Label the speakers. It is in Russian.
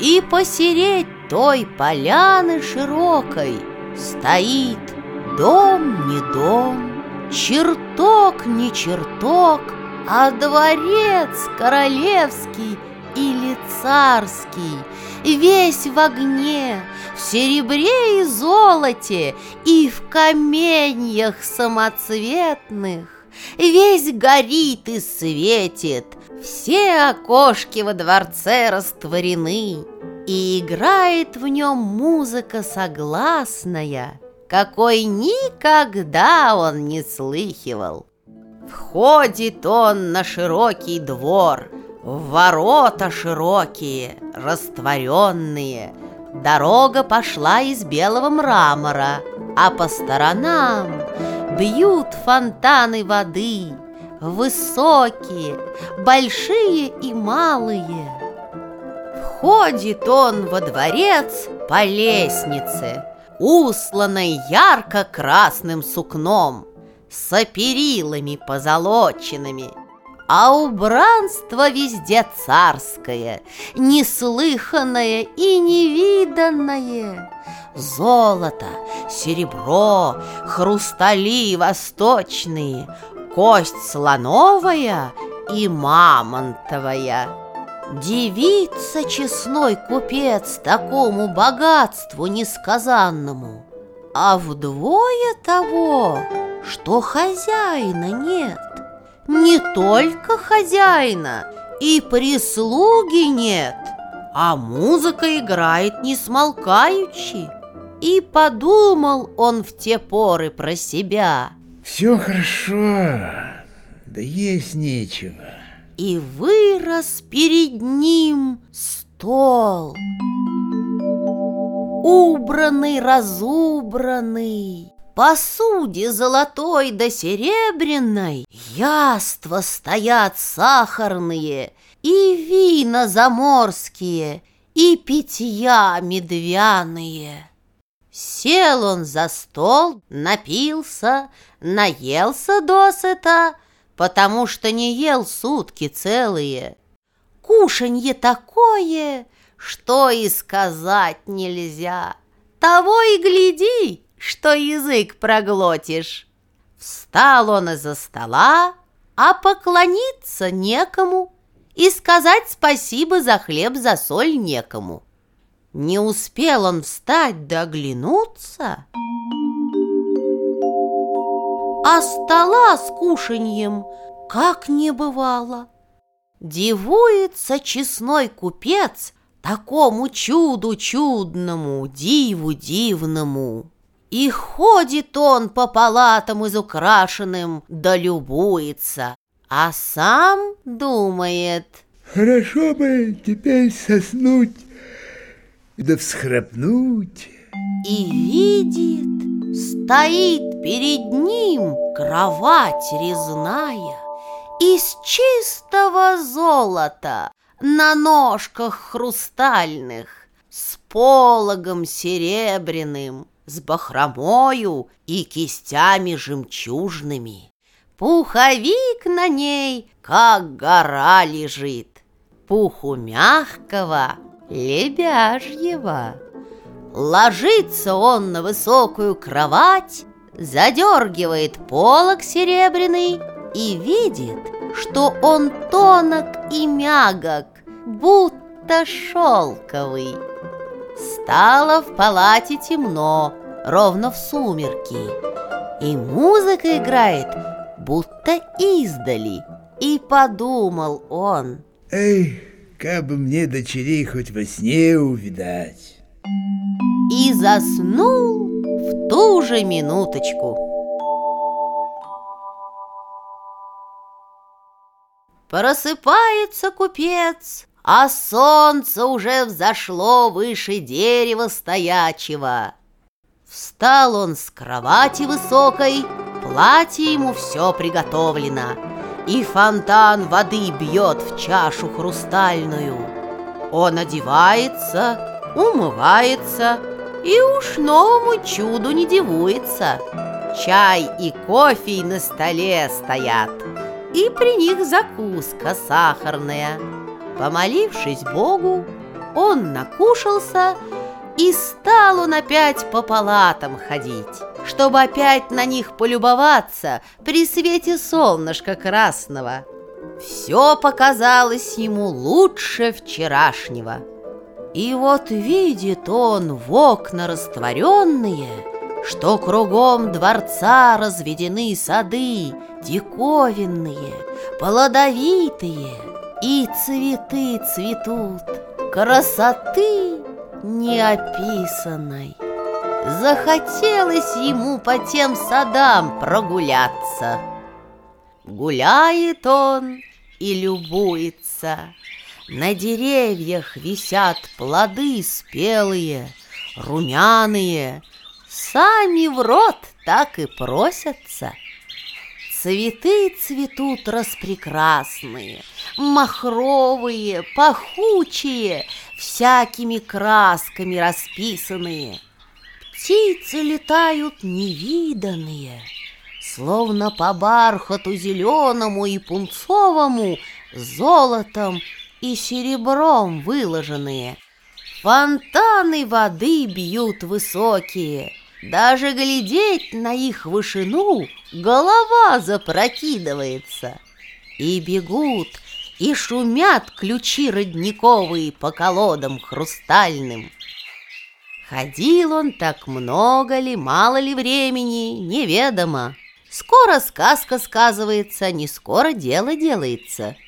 Speaker 1: И посереть той поляны широкой Стоит дом не дом, чертог не чертог, А дворец королевский или царский Весь в огне, в серебре и золоте И в каменьях самоцветных Весь горит и светит, все окошки во дворце растворены, И играет в нем музыка согласная, Какой никогда он не слыхивал. Входит он на широкий двор, В ворота широкие, растворенные, Дорога пошла из белого мрамора, А по сторонам бьют фонтаны воды, Высокие, большие и малые. Входит он во дворец по лестнице, Усланной ярко-красным сукном, С перилами позолоченными, А убранство везде царское, Неслыханное и невиданное. Золото, серебро, хрустали восточные, Кость слоновая и мамонтовая. Девица честной купец такому богатству несказанному, А вдвое того, что хозяина нет. Не только хозяина, и прислуги нет, А музыка играет не смолкаючи. И подумал он в те поры про себя.
Speaker 2: Все хорошо, да есть нечего.
Speaker 1: И вырос перед ним стол. Убранный, разубранный, Посуде золотой да серебряной Яства стоят сахарные И вина заморские, И питья медвяные. Сел он за стол, напился, наелся досыта, потому что не ел сутки целые. Кушанье такое, что и сказать нельзя. Того и гляди, что язык проглотишь. Встал он из-за стола, а поклониться некому и сказать спасибо за хлеб, за соль некому. Не успел он встать да оглянуться, а стола с кушаньем как не бывало. Дивуется честной купец такому чуду чудному, диву дивному. И ходит он по палатам изукрашенным, да любуется, а сам думает.
Speaker 2: Хорошо бы теперь соснуть да всхрапнуть.
Speaker 1: И видит, стоит перед ним кровать резная из чистого золота на ножках хрустальных, с пологом серебряным, с бахромою и кистями жемчужными. Пуховик на ней, как гора лежит, пуху мягкого, лебяжьего. Ложится он на высокую кровать, задергивает полог серебряный и видит, что он тонок и мягок, будто шелковый. Стало в палате темно, ровно в сумерки, и музыка играет, будто издали. И подумал он.
Speaker 2: Эй, как бы мне дочерей хоть во сне увидать.
Speaker 1: И заснул в ту же минуточку. Просыпается купец, а солнце уже взошло выше дерева стоячего. Встал он с кровати высокой, платье ему все приготовлено, И фонтан воды бьет в чашу хрустальную. Он одевается, умывается и уж новому чуду не дивуется. Чай и кофе на столе стоят, и при них закуска сахарная. Помолившись Богу, Он накушался, и стал он опять по палатам ходить, чтобы опять на них полюбоваться при свете солнышка красного. Все показалось ему лучше вчерашнего. И вот видит он в окна растворенные, Что кругом дворца разведены сады Диковинные, плодовитые, И цветы цветут, красоты неописанной. Захотелось ему по тем садам прогуляться. Гуляет он и любуется. На деревьях висят плоды спелые, румяные, Сами в рот так и просятся. Цветы цветут распрекрасные, махровые, пахучие, всякими красками расписанные. Птицы летают невиданные, словно по бархату зеленому и пунцовому, золотом и серебром выложенные. Фонтаны воды бьют высокие, даже глядеть на их вышину голова запрокидывается. И бегут и шумят ключи родниковые по колодам хрустальным. Ходил он так много ли, мало ли времени, неведомо. Скоро сказка сказывается, не скоро дело делается —